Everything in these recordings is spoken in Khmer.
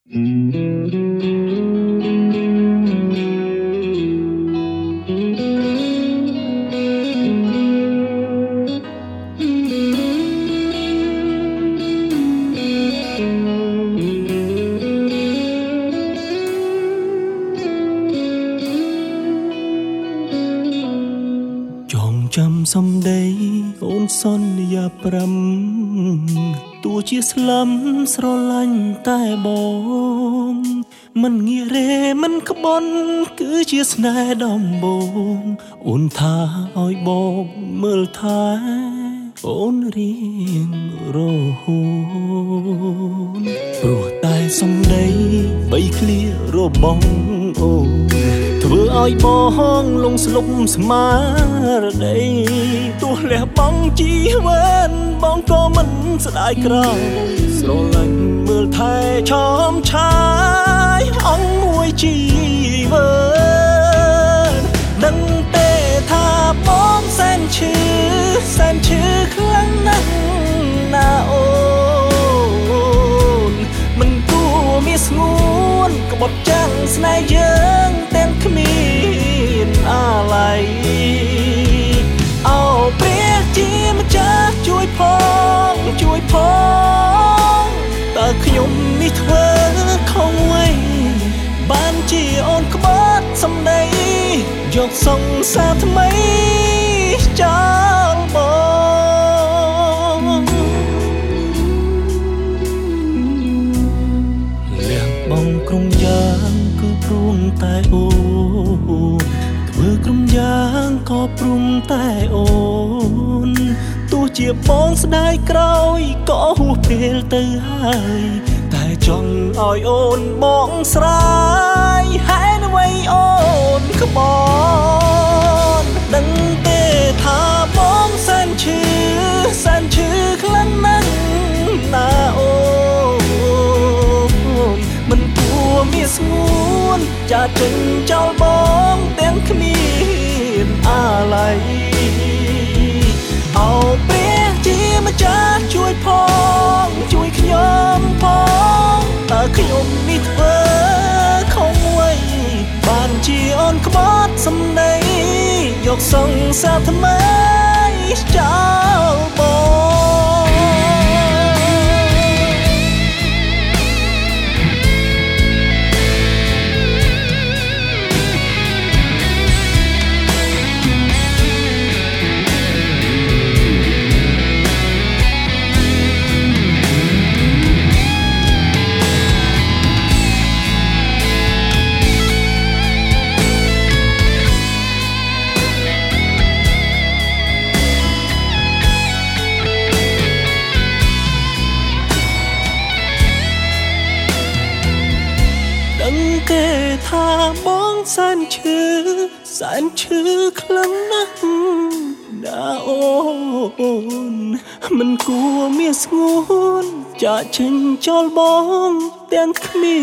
ចងចាំសំដី អូនសន្យាប្រាំទោះជាស្លាប់ស្រឡាញ់តែបងមិនងាករេមិនក្បន់គឺជាស្នេហ៍ដំបូងអូនថាឲ្យបងមើលថែអូនរៀងរហូតព្រោះតែសំដីបីឃ្លារបស់អូន ធ្វើឲ្យបងលងស្លុបស្មារតីទោះលះបង់ជីវិតបងក៏មិនស្ដាយក្រោយស្រឡាញ់មើលថែឆោមឆាយអង្គមួយជី នក្បត់ចាំងស្នេហ៍យើងទាំងគ្មានអាឡ័យអោព្រះជាម្ចាស់ជួយផងជួយផងតើខ្ញុំនេះធ្វើខុសអ្វីបានជាអូនក្បត់សម្ដីយកសង្សារថ្មី ក៏ព្រមតែអូនទោះជាបងស្ដាយក្រោយក៏ហួសពេលទៅហើយតែចង់ឲ្យអូនបងស្រាយហេតុអ្វីអូនក្បត់ដឹងទេថាបងសែនឈឺសែនឈឺខ្លាំងណាស់ណាអូនមិនគួរមានស្ងួនចាចេញចោលបងទាំងគ្មានអាឡ័យអោព្រះជាម្ចាស់ជួយផង ជួយខ្ញុំផងតើខ្ញុំនេះធ្វើខុសអ្វីបានជាអូនក្បត់សម្ដីយកសង្សារថ្មីចោ ដឹងទេថាបងសែនឈឺសែនឈឺខ្លាំងណាស់ណាអូនមិនគួរមានស្ងួនចាក់ចេញចោលបងទាំងគ្មា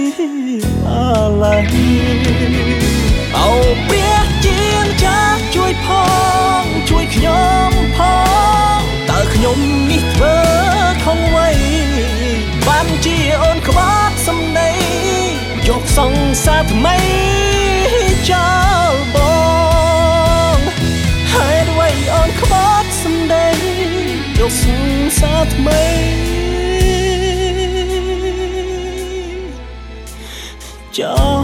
នអាឡ័យអោព្រះជាម្ចាស់ជួយផង ជួយខ្ញុំផងតើខ្ញុំនេះធ្វើ សង្សារថ្មីចោលបងហេតុអ្វីអូនក្បត់សម្ដីយកសង្សារថ្មីចោល